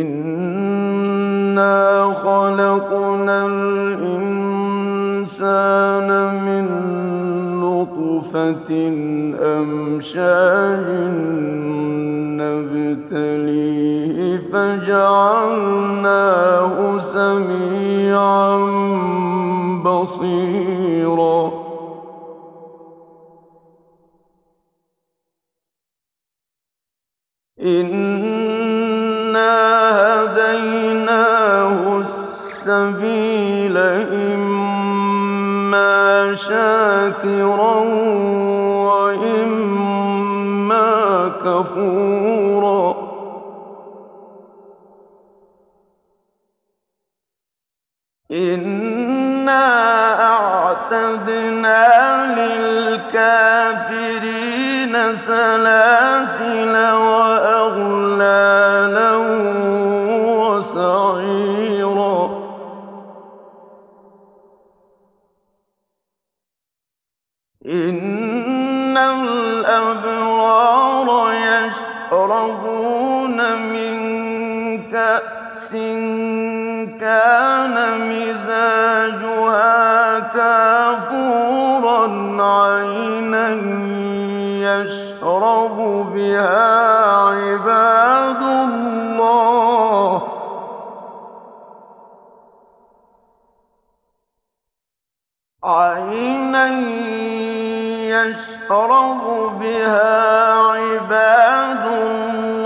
إنا خلقنا الإنسان من نطفة أمشاج نبتليه فجعلناه سميعا بصيرا إنا السبيل إما شاكرا وإما كفورا. إنا أعتدنا للكافرين سلاسل وأغلالا كأس كان مزاجها كافورا عينا يشرب بها عباد الله. عينا يشرب بها عباد الله.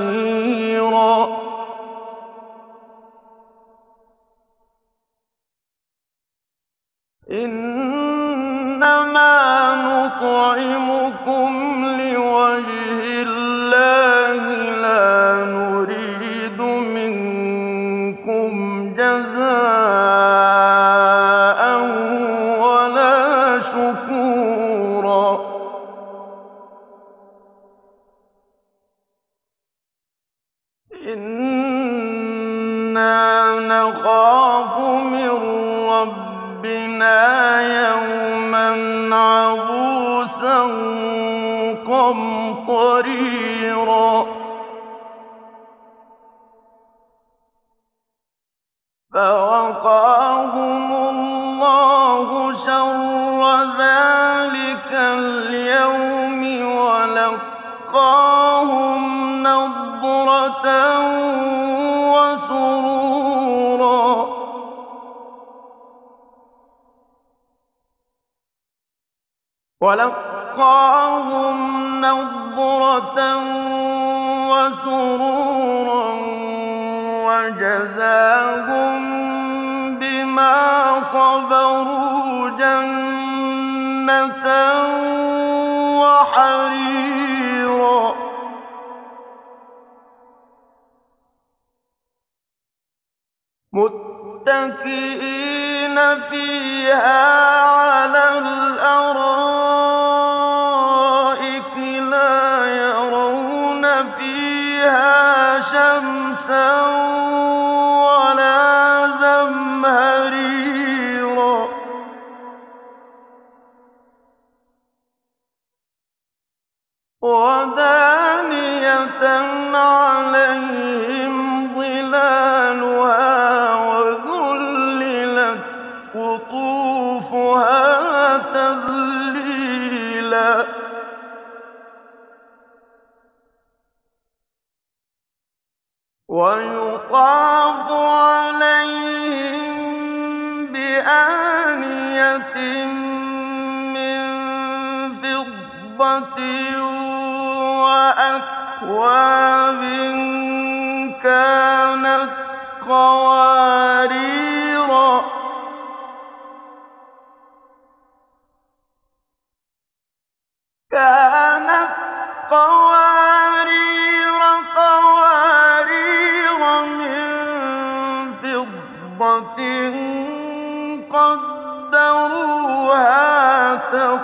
واسيرا إنما نطعمكم نخاف من ربنا يوما عبوسا قمطريرا. فوقاهم الله شر ذلك اليوم ولقاهم ولقاهم نضرة وسرورا وجزاهم بما صبروا جنة وحريرا. متكئين فيها على شمسا ولا زمهريرا. ودانية عليهم وَيُطَافُ عَلَيْهِم بِآنِيَةٍ مِّن فِضَّةٍ وَأَكْوَابٍ كَانَتْ قَوَارِيرَ.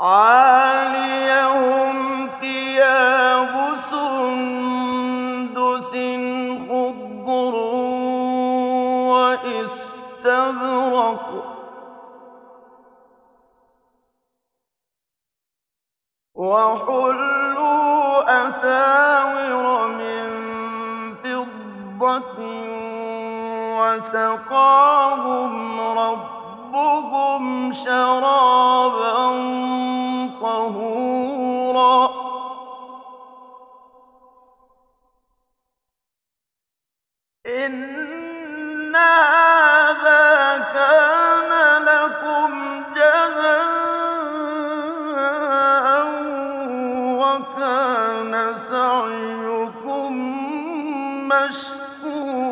عَالِيَهُمْ ثِيَابُ سُندُسٍ خُضْرٌ وَإِسْتَبْرَقٌ ۖ. وَحُلُّوا أَسَاوِرَ مِن فِضَّةٍ وَسَقَاهُمْ رَبُّهُمْ شَرَابًا إِنَّ هَٰذَا كَانَ لَكُمْ جَزَاءً وَكَانَ سَعْيُكُم مَّشْكُورًا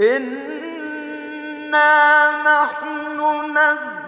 إِنَّا نَحْنُ تَنزِيلًا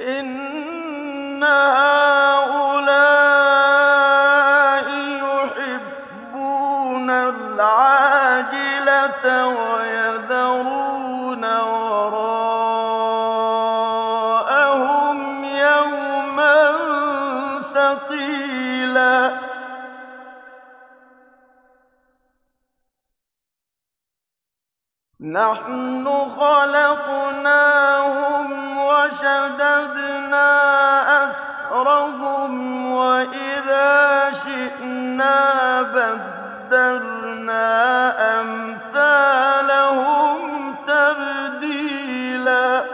إِنَّ هَٰؤُلَاءِ يُحِبُّونَ الْعَاجِلَةَ وَيَذَرُونَ وَرَاءَهُمْ يَوْمًا ثَقِيلًا نَحْنُ خَلَقْنَاهُمْ وَشَدَدْنَا أَسْرَهُمْ ۖ وَإِذَا شِئْنَا بَدَّلْنَا أَمْثَالَهُمْ تَبْدِيلًا.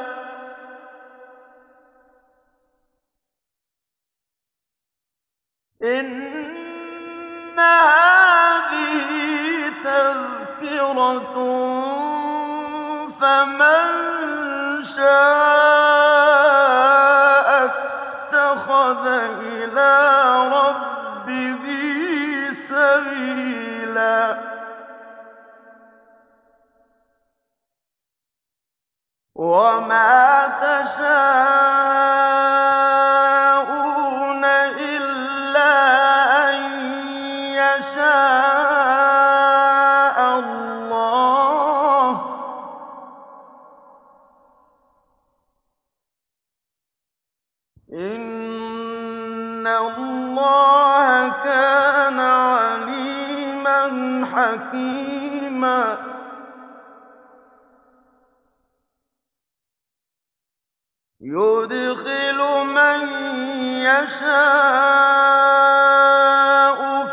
إِنَّ هَٰذِهِ تَذْكِرَةٌ ۖ فَمَن شَاءَ اتَّخَذَ إِلَىٰ رَبِّهِ سَبِيلًا. وَمَا تَشَاءُونَ إِلَّا أَن يَشَاءَ اللَّهُ ۚ. إِنَّ حَكِيمًا. يُدْخِلُ مَن يَشَاءُ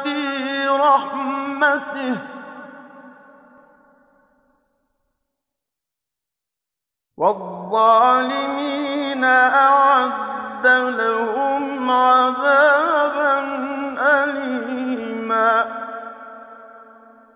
فِي رَحْمَتِهِ ۚ. وَالظَّالِمِينَ أَعَدَّ لَهُمْ